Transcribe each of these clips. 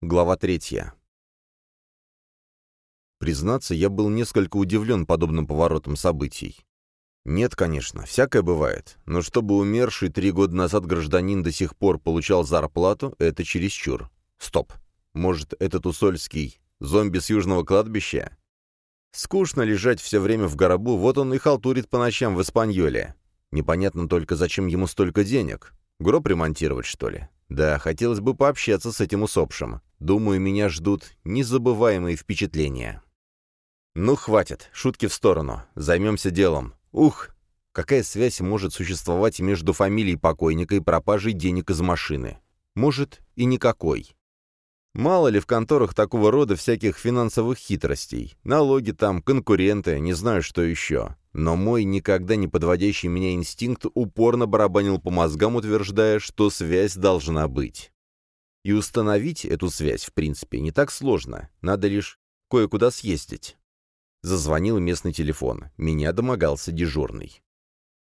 Глава третья. Признаться, я был несколько удивлен подобным поворотом событий. Нет, конечно, всякое бывает, но чтобы умерший три года назад гражданин до сих пор получал зарплату, это чересчур. Стоп. Может, этот Усольский зомби с южного кладбища? Скучно лежать все время в гробу, вот он и халтурит по ночам в Испаньоле. Непонятно только, зачем ему столько денег. Гроб ремонтировать, что ли? Да, хотелось бы пообщаться с этим усопшим. Думаю, меня ждут незабываемые впечатления. Ну, хватит, шутки в сторону. Займемся делом. Ух, какая связь может существовать между фамилией покойника и пропажей денег из машины? Может, и никакой. Мало ли в конторах такого рода всяких финансовых хитростей. Налоги там, конкуренты, не знаю, что еще. Но мой никогда не подводящий меня инстинкт упорно барабанил по мозгам, утверждая, что связь должна быть. И установить эту связь, в принципе, не так сложно. Надо лишь кое-куда съездить. Зазвонил местный телефон. Меня домогался дежурный.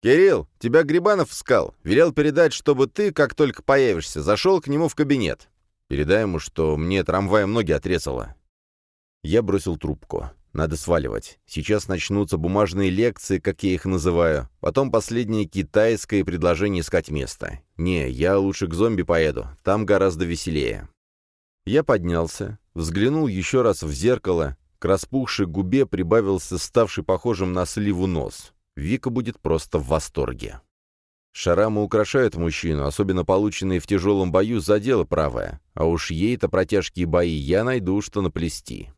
«Кирилл, тебя Грибанов искал. Велел передать, чтобы ты, как только появишься, зашел к нему в кабинет. Передай ему, что мне трамваем ноги отрезало». Я бросил трубку. Надо сваливать. Сейчас начнутся бумажные лекции, как я их называю. Потом последнее китайское предложение искать место. Не, я лучше к зомби поеду. Там гораздо веселее. Я поднялся, взглянул еще раз в зеркало, к распухшей губе прибавился ставший похожим на сливу нос. Вика будет просто в восторге. Шарамы украшают мужчину, особенно полученные в тяжелом бою за дело правое. А уж ей-то протяжкие бои я найду, что наплести.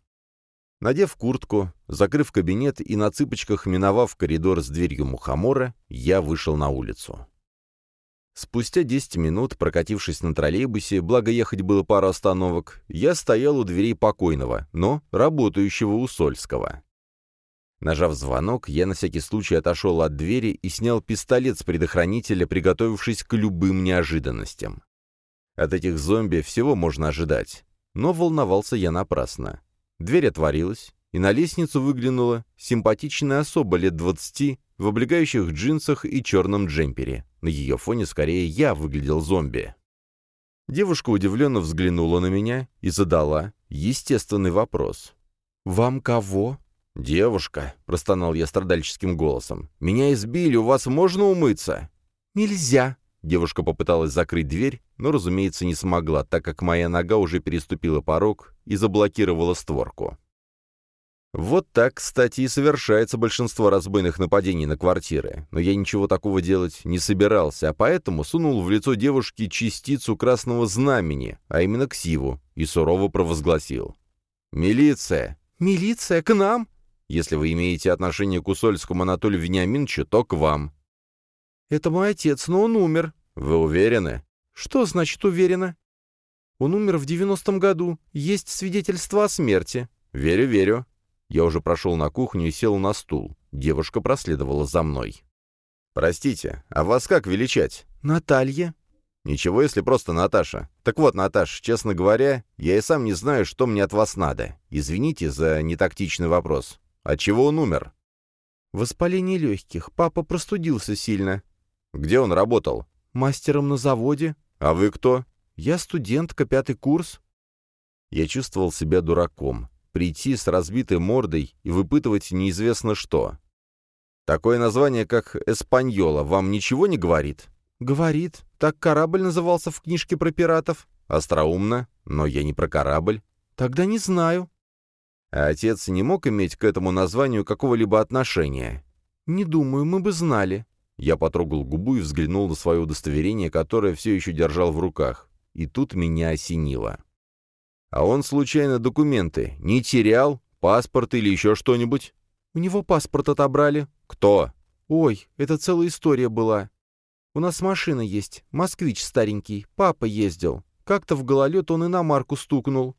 Надев куртку, закрыв кабинет и на цыпочках миновав коридор с дверью мухомора, я вышел на улицу. Спустя 10 минут, прокатившись на троллейбусе, благо ехать было пару остановок, я стоял у дверей покойного, но работающего у Сольского. Нажав звонок, я на всякий случай отошел от двери и снял пистолет с предохранителя, приготовившись к любым неожиданностям. От этих зомби всего можно ожидать. Но волновался я напрасно. Дверь отворилась, и на лестницу выглянула симпатичная особа лет двадцати в облегающих джинсах и черном джемпере. На ее фоне скорее я выглядел зомби. Девушка удивленно взглянула на меня и задала естественный вопрос. «Вам кого?» «Девушка», — простонал я страдальческим голосом, — «меня избили, у вас можно умыться?» «Нельзя», Девушка попыталась закрыть дверь, но, разумеется, не смогла, так как моя нога уже переступила порог и заблокировала створку. Вот так, кстати, и совершается большинство разбойных нападений на квартиры. Но я ничего такого делать не собирался, а поэтому сунул в лицо девушки частицу красного знамени, а именно ксиву, и сурово провозгласил. «Милиция!» «Милиция? К нам?» «Если вы имеете отношение к Усольскому Анатолию Вениаминовичу, то к вам». «Это мой отец, но он умер». «Вы уверены?» «Что значит уверена?» «Он умер в девяностом году. Есть свидетельство о смерти». «Верю, верю. Я уже прошел на кухню и сел на стул. Девушка проследовала за мной. «Простите, а вас как величать?» «Наталья». «Ничего, если просто Наташа. Так вот, Наташ, честно говоря, я и сам не знаю, что мне от вас надо. Извините за нетактичный вопрос. От чего он умер?» «Воспаление легких. Папа простудился сильно». «Где он работал?» «Мастером на заводе». «А вы кто?» «Я студентка, пятый курс». Я чувствовал себя дураком прийти с разбитой мордой и выпытывать неизвестно что. Такое название, как «Эспаньола», вам ничего не говорит? Говорит. Так корабль назывался в книжке про пиратов. Остроумно, но я не про корабль. Тогда не знаю. А отец не мог иметь к этому названию какого-либо отношения? Не думаю, мы бы знали. Я потрогал губу и взглянул на свое удостоверение, которое все еще держал в руках. И тут меня осенило. А он, случайно, документы не терял? Паспорт или еще что-нибудь? У него паспорт отобрали. Кто? Ой, это целая история была. У нас машина есть, москвич старенький, папа ездил. Как-то в гололед он иномарку стукнул.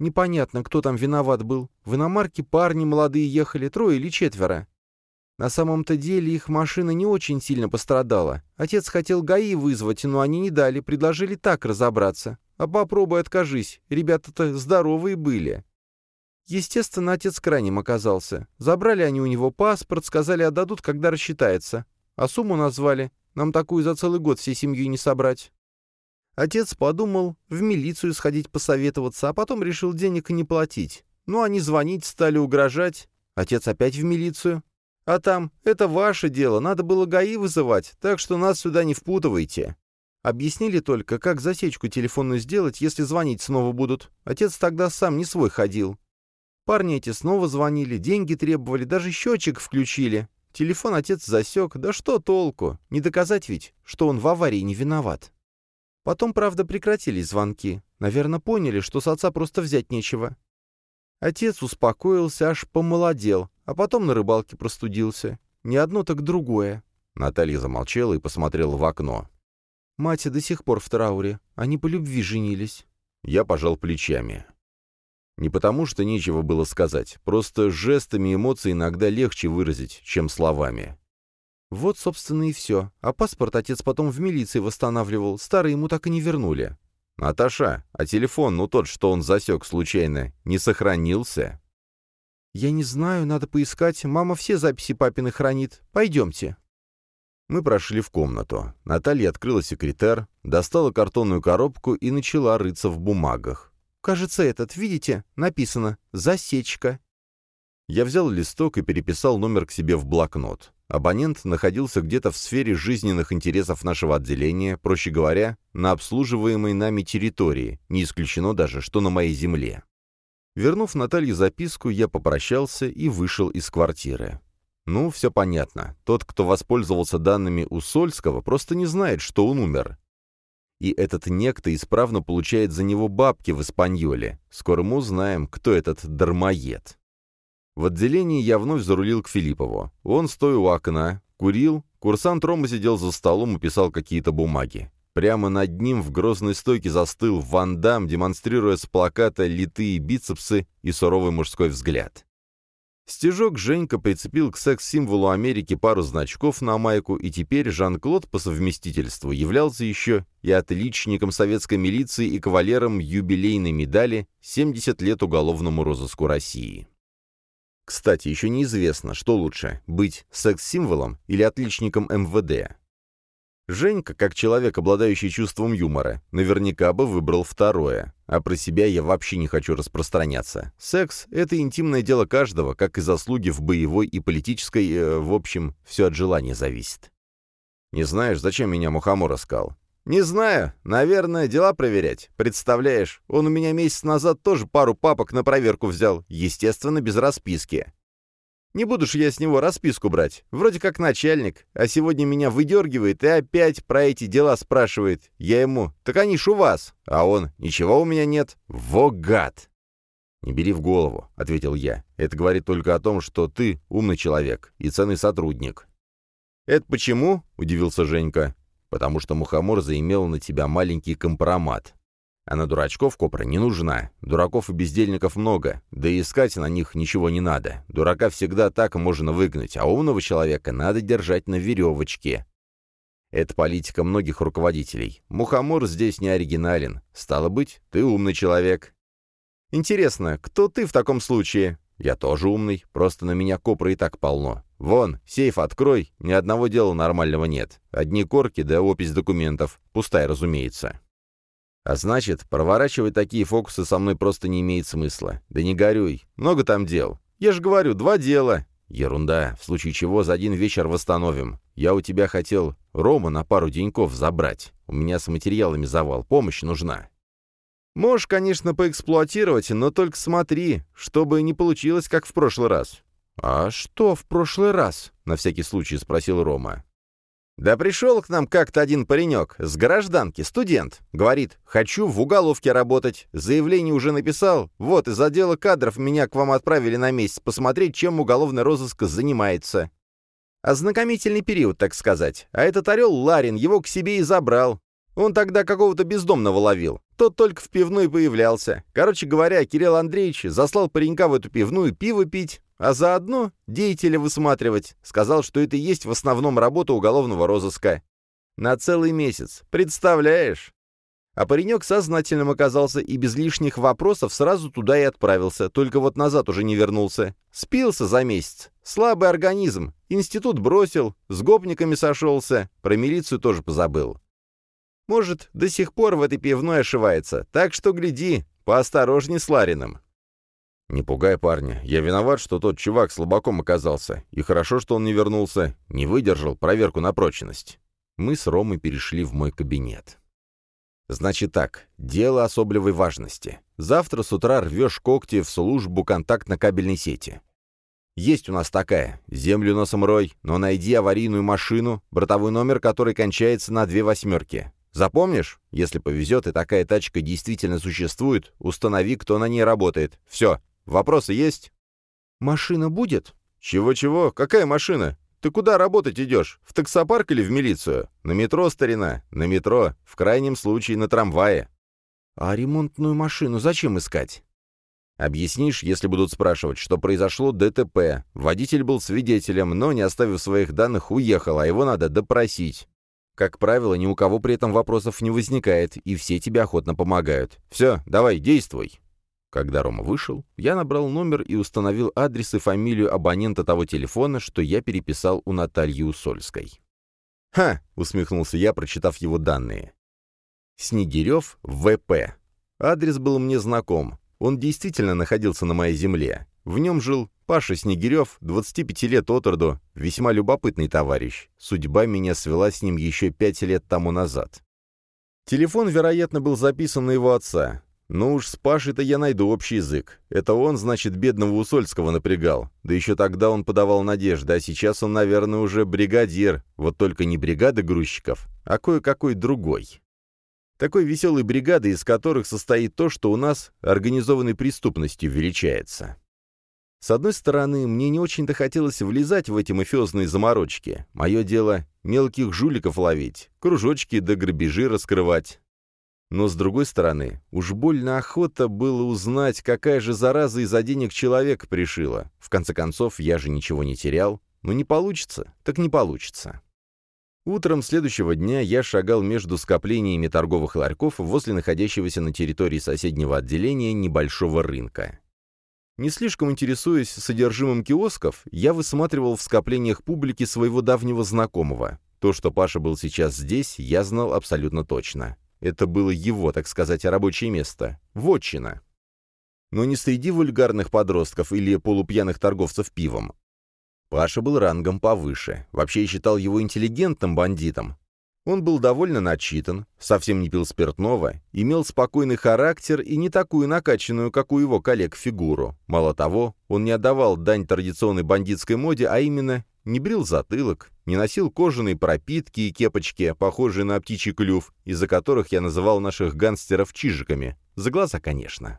Непонятно, кто там виноват был. В иномарке парни молодые ехали, трое или четверо. На самом-то деле их машина не очень сильно пострадала. Отец хотел ГАИ вызвать, но они не дали, предложили так разобраться. А попробуй откажись, ребята-то здоровые были. Естественно, отец крайним оказался. Забрали они у него паспорт, сказали, отдадут, когда рассчитается. А сумму назвали. Нам такую за целый год всей семьей не собрать. Отец подумал в милицию сходить посоветоваться, а потом решил денег не платить. Ну, они звонить стали, угрожать. Отец опять в милицию. А там, это ваше дело, надо было ГАИ вызывать, так что нас сюда не впутывайте. Объяснили только, как засечку телефонную сделать, если звонить снова будут. Отец тогда сам не свой ходил. Парни эти снова звонили, деньги требовали, даже счетчик включили. Телефон отец засек, да что толку? Не доказать ведь, что он в аварии не виноват. Потом, правда, прекратились звонки. Наверное, поняли, что с отца просто взять нечего. Отец успокоился, аж помолодел, а потом на рыбалке простудился. Не одно, так другое. Наталья замолчала и посмотрела в окно. Мать до сих пор в трауре. Они по любви женились. Я пожал плечами. Не потому, что нечего было сказать, просто жестами эмоции иногда легче выразить, чем словами. Вот, собственно, и все. А паспорт отец потом в милиции восстанавливал, старый ему так и не вернули. «Наташа, а телефон, ну тот, что он засек случайно, не сохранился?» «Я не знаю, надо поискать. Мама все записи папины хранит. Пойдемте». Мы прошли в комнату. Наталья открыла секретарь, достала картонную коробку и начала рыться в бумагах. «Кажется, этот, видите, написано «Засечка». Я взял листок и переписал номер к себе в блокнот. Абонент находился где-то в сфере жизненных интересов нашего отделения, проще говоря, на обслуживаемой нами территории, не исключено даже, что на моей земле. Вернув Наталье записку, я попрощался и вышел из квартиры. Ну, все понятно. Тот, кто воспользовался данными у Сольского, просто не знает, что он умер. И этот некто исправно получает за него бабки в Испаньоле. Скоро мы узнаем, кто этот дармоед. В отделении я вновь зарулил к Филиппову. Он, стоя у окна, курил, курсант Рома сидел за столом и писал какие-то бумаги. Прямо над ним в грозной стойке застыл Ван Дам, демонстрируя с плаката литые бицепсы и суровый мужской взгляд. Стежок Женька прицепил к секс-символу Америки пару значков на майку, и теперь Жан-Клод по совместительству являлся еще и отличником советской милиции и кавалером юбилейной медали «70 лет уголовному розыску России». Кстати, еще неизвестно, что лучше – быть секс-символом или отличником МВД. Женька, как человек, обладающий чувством юмора, наверняка бы выбрал второе. А про себя я вообще не хочу распространяться. Секс — это интимное дело каждого, как и заслуги в боевой и политической, э, в общем, все от желания зависит. Не знаешь, зачем меня Мухомор искал? «Не знаю. Наверное, дела проверять. Представляешь, он у меня месяц назад тоже пару папок на проверку взял. Естественно, без расписки. Не буду ж я с него расписку брать. Вроде как начальник. А сегодня меня выдергивает и опять про эти дела спрашивает. Я ему, так они ж у вас. А он, ничего у меня нет. Во гад!» «Не бери в голову», — ответил я. «Это говорит только о том, что ты умный человек и ценный сотрудник». «Это почему?» — удивился Женька потому что мухомор заимел на тебя маленький компромат. А на дурачков копра не нужна. Дураков и бездельников много, да и искать на них ничего не надо. Дурака всегда так можно выгнать, а умного человека надо держать на веревочке. Это политика многих руководителей. Мухомор здесь не оригинален. Стало быть, ты умный человек. Интересно, кто ты в таком случае? Я тоже умный, просто на меня копра и так полно. «Вон, сейф открой, ни одного дела нормального нет. Одни корки да опись документов. Пустая, разумеется». «А значит, проворачивать такие фокусы со мной просто не имеет смысла. Да не горюй, много там дел. Я же говорю, два дела». «Ерунда, в случае чего за один вечер восстановим. Я у тебя хотел Рома на пару деньков забрать. У меня с материалами завал, помощь нужна». «Можешь, конечно, поэксплуатировать, но только смотри, чтобы не получилось, как в прошлый раз. «А что в прошлый раз?» — на всякий случай спросил Рома. «Да пришел к нам как-то один паренек с гражданки, студент. Говорит, хочу в уголовке работать. Заявление уже написал. Вот, из отдела кадров меня к вам отправили на месяц посмотреть, чем уголовный розыск занимается. Ознакомительный период, так сказать. А этот орел Ларин его к себе и забрал. Он тогда какого-то бездомного ловил. Тот только в пивной появлялся. Короче говоря, Кирилл Андреевич заслал паренька в эту пивную пиво пить, а заодно деятеля высматривать. Сказал, что это и есть в основном работа уголовного розыска. На целый месяц. Представляешь? А паренек сознательным оказался и без лишних вопросов сразу туда и отправился, только вот назад уже не вернулся. Спился за месяц. Слабый организм. Институт бросил, с гопниками сошелся, про милицию тоже позабыл. Может, до сих пор в этой пивной ошивается, так что гляди, поосторожней с Лариным». «Не пугай парня. Я виноват, что тот чувак слабаком оказался. И хорошо, что он не вернулся, не выдержал проверку на прочность». Мы с Ромой перешли в мой кабинет. «Значит так, дело особливой важности. Завтра с утра рвешь когти в службу контактно-кабельной сети. Есть у нас такая. Землю носом рой, но найди аварийную машину, бортовой номер которой кончается на две восьмерки. Запомнишь? Если повезет и такая тачка действительно существует, установи, кто на ней работает. Все. Вопросы есть? Машина будет? Чего-чего? Какая машина? Ты куда работать идешь? В таксопарк или в милицию? На метро, старина. На метро. В крайнем случае на трамвае. А ремонтную машину зачем искать? Объяснишь, если будут спрашивать, что произошло ДТП. Водитель был свидетелем, но, не оставив своих данных, уехал, а его надо допросить. Как правило, ни у кого при этом вопросов не возникает, и все тебе охотно помогают. Все, давай, действуй. Когда Рома вышел, я набрал номер и установил адрес и фамилию абонента того телефона, что я переписал у Натальи Усольской. «Ха!» — усмехнулся я, прочитав его данные. «Снегирев, ВП». Адрес был мне знаком. Он действительно находился на моей земле. В нем жил Паша Снегирев, 25 лет от роду, весьма любопытный товарищ. Судьба меня свела с ним еще пять лет тому назад. Телефон, вероятно, был записан на его отца. Ну уж с Пашей-то я найду общий язык. Это он, значит, бедного Усольского напрягал. Да еще тогда он подавал надежды, а сейчас он, наверное, уже бригадир. Вот только не бригада грузчиков, а кое-какой другой. Такой веселой бригады, из которых состоит то, что у нас организованной преступностью величается. С одной стороны, мне не очень-то хотелось влезать в эти мафиозные заморочки. Мое дело — мелких жуликов ловить, кружочки да грабежи раскрывать. Но, с другой стороны, уж больно охота было узнать, какая же зараза из-за денег человек пришила. В конце концов, я же ничего не терял. Но не получится, так не получится. Утром следующего дня я шагал между скоплениями торговых ларьков возле находящегося на территории соседнего отделения небольшого рынка. Не слишком интересуясь содержимым киосков, я высматривал в скоплениях публики своего давнего знакомого. То, что Паша был сейчас здесь, я знал абсолютно точно. Это было его, так сказать, рабочее место. Вотчина. Но не среди вульгарных подростков или полупьяных торговцев пивом, Паша был рангом повыше. Вообще считал его интеллигентным бандитом. Он был довольно начитан, совсем не пил спиртного, имел спокойный характер и не такую накачанную, как у его коллег, фигуру. Мало того, он не отдавал дань традиционной бандитской моде, а именно не брил затылок, не носил кожаные пропитки и кепочки, похожие на птичий клюв, из-за которых я называл наших гангстеров чижиками. За глаза, конечно.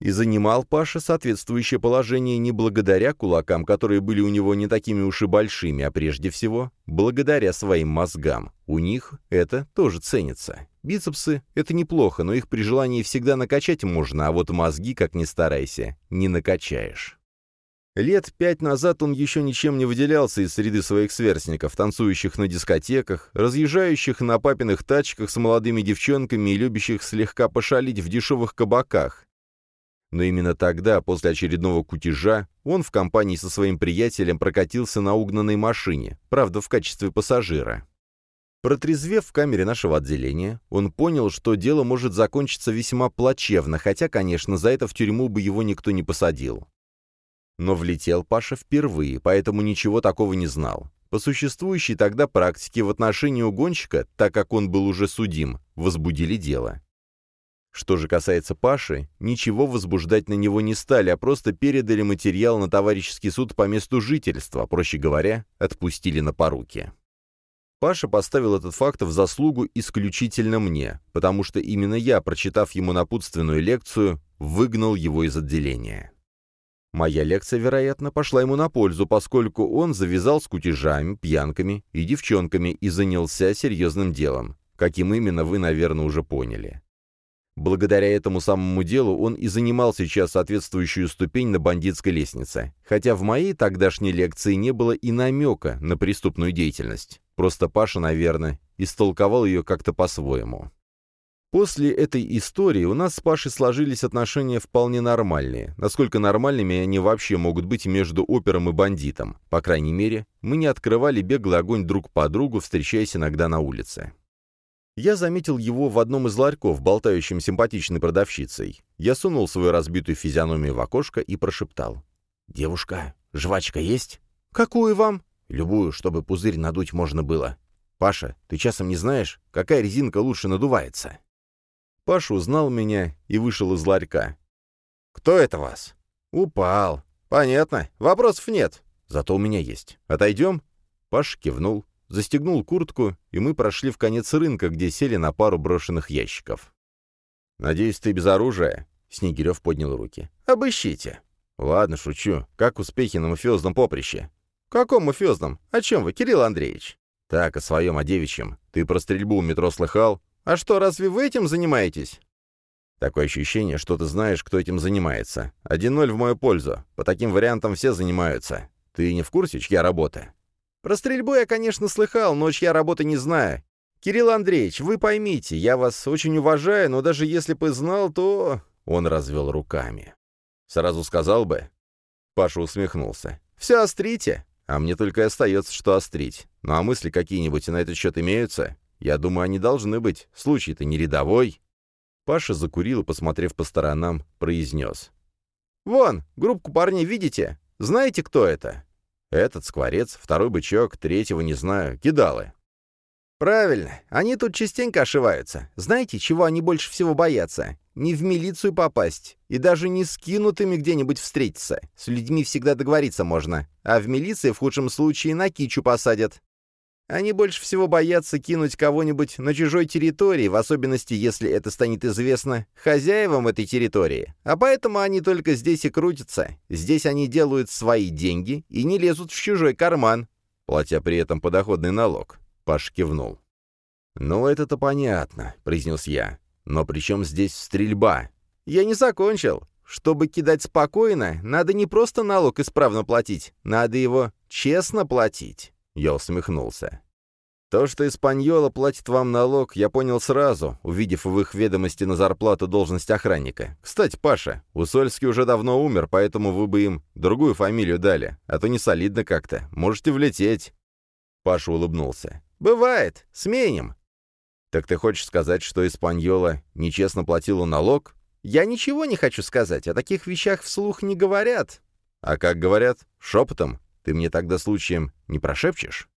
И занимал Паша соответствующее положение не благодаря кулакам, которые были у него не такими уж и большими, а прежде всего благодаря своим мозгам. У них это тоже ценится. Бицепсы — это неплохо, но их при желании всегда накачать можно, а вот мозги, как ни старайся, не накачаешь. Лет пять назад он еще ничем не выделялся из среды своих сверстников, танцующих на дискотеках, разъезжающих на папиных тачках с молодыми девчонками и любящих слегка пошалить в дешевых кабаках, но именно тогда, после очередного кутежа, он в компании со своим приятелем прокатился на угнанной машине, правда, в качестве пассажира. Протрезвев в камере нашего отделения, он понял, что дело может закончиться весьма плачевно, хотя, конечно, за это в тюрьму бы его никто не посадил. Но влетел Паша впервые, поэтому ничего такого не знал. По существующей тогда практике в отношении угонщика, так как он был уже судим, возбудили дело. Что же касается Паши, ничего возбуждать на него не стали, а просто передали материал на товарищеский суд по месту жительства, проще говоря, отпустили на поруки. Паша поставил этот факт в заслугу исключительно мне, потому что именно я, прочитав ему напутственную лекцию, выгнал его из отделения. Моя лекция, вероятно, пошла ему на пользу, поскольку он завязал с кутежами, пьянками и девчонками и занялся серьезным делом. Каким именно, вы, наверное, уже поняли. Благодаря этому самому делу он и занимал сейчас соответствующую ступень на бандитской лестнице, хотя в моей тогдашней лекции не было и намека на преступную деятельность. Просто Паша, наверное, истолковал ее как-то по-своему. После этой истории у нас с Пашей сложились отношения вполне нормальные, насколько нормальными они вообще могут быть между опером и бандитом. По крайней мере, мы не открывали беглый огонь друг по другу, встречаясь иногда на улице. Я заметил его в одном из ларьков, болтающим симпатичной продавщицей. Я сунул свою разбитую физиономию в окошко и прошептал. «Девушка, жвачка есть?» «Какую вам?» «Любую, чтобы пузырь надуть можно было. Паша, ты часом не знаешь, какая резинка лучше надувается?» Паша узнал меня и вышел из ларька. «Кто это вас?» «Упал. Понятно. Вопросов нет. Зато у меня есть. Отойдем?» Паша кивнул застегнул куртку, и мы прошли в конец рынка, где сели на пару брошенных ящиков. «Надеюсь, ты без оружия?» — Снегирев поднял руки. «Обыщите». «Ладно, шучу. Как успехи на мафиозном поприще?» «Каком мафиозном? О чем вы, Кирилл Андреевич?» «Так, о своем, о девичьем. Ты про стрельбу у метро слыхал? А что, разве вы этим занимаетесь?» Такое ощущение, что ты знаешь, кто этим занимается. Один ноль в мою пользу. По таким вариантам все занимаются. Ты не в курсе, чья работа? Про стрельбу я, конечно, слыхал, но чья работа не знаю. Кирилл Андреевич, вы поймите, я вас очень уважаю, но даже если бы знал, то...» Он развел руками. «Сразу сказал бы?» Паша усмехнулся. «Все острите, а мне только и остается, что острить. Ну а мысли какие-нибудь на этот счет имеются? Я думаю, они должны быть. Случай-то не рядовой». Паша закурил и, посмотрев по сторонам, произнес. «Вон, группку парней видите? Знаете, кто это?» Этот скворец, второй бычок, третьего не знаю, кидалы. Правильно, они тут частенько ошиваются. Знаете, чего они больше всего боятся? Не в милицию попасть, и даже не скинутыми где-нибудь встретиться. С людьми всегда договориться можно, а в милиции в худшем случае на кичу посадят. Они больше всего боятся кинуть кого-нибудь на чужой территории, в особенности, если это станет известно хозяевам этой территории. А поэтому они только здесь и крутятся. Здесь они делают свои деньги и не лезут в чужой карман, платя при этом подоходный налог. Паш кивнул. «Ну, это-то понятно», — произнес я. «Но при чем здесь стрельба?» «Я не закончил. Чтобы кидать спокойно, надо не просто налог исправно платить, надо его честно платить». Я усмехнулся. То, что Испаньола платит вам налог, я понял сразу, увидев в их ведомости на зарплату должность охранника. Кстати, Паша, Усольский уже давно умер, поэтому вы бы им другую фамилию дали, а то не солидно как-то. Можете влететь. Паша улыбнулся. «Бывает. Сменим». «Так ты хочешь сказать, что Испаньола нечестно платила налог?» «Я ничего не хочу сказать. О таких вещах вслух не говорят». «А как говорят? Шепотом? Ты мне тогда случаем не прошепчешь?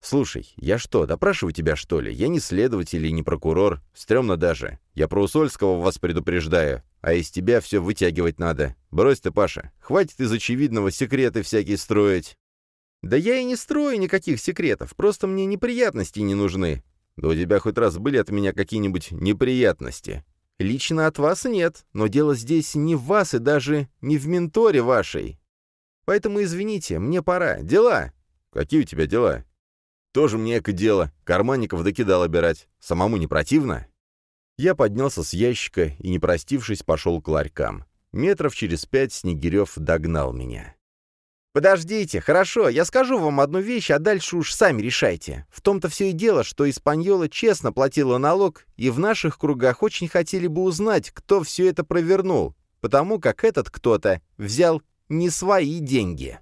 Слушай, я что, допрашиваю тебя, что ли? Я не следователь и не прокурор. Стремно даже. Я про Усольского вас предупреждаю. А из тебя все вытягивать надо. Брось ты, Паша. Хватит из очевидного секреты всякие строить. Да я и не строю никаких секретов. Просто мне неприятности не нужны. Да у тебя хоть раз были от меня какие-нибудь неприятности? Лично от вас нет, но дело здесь не в вас и даже не в менторе вашей. Поэтому извините, мне пора. Дела!» «Какие у тебя дела?» «Тоже мне эко дело. Карманников докидал обирать. Самому не противно?» Я поднялся с ящика и, не простившись, пошел к ларькам. Метров через пять Снегирев догнал меня. «Подождите, хорошо, я скажу вам одну вещь, а дальше уж сами решайте. В том-то все и дело, что Испаньола честно платила налог, и в наших кругах очень хотели бы узнать, кто все это провернул, потому как этот кто-то взял не свои деньги.